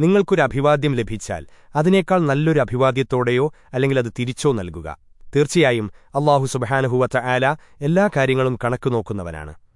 നിങ്ങൾക്കൊരു അഭിവാദ്യം ലഭിച്ചാൽ അതിനേക്കാൾ നല്ലൊരു അഭിവാദ്യത്തോടെയോ അല്ലെങ്കിൽ അത് തിരിച്ചോ നൽകുക. തീർച്ചയായും അള്ളാഹു സുബഹാനഹുവത്ത ആല എല്ലാ കാര്യങ്ങളും കണക്കു നോക്കുന്നവനാണ്.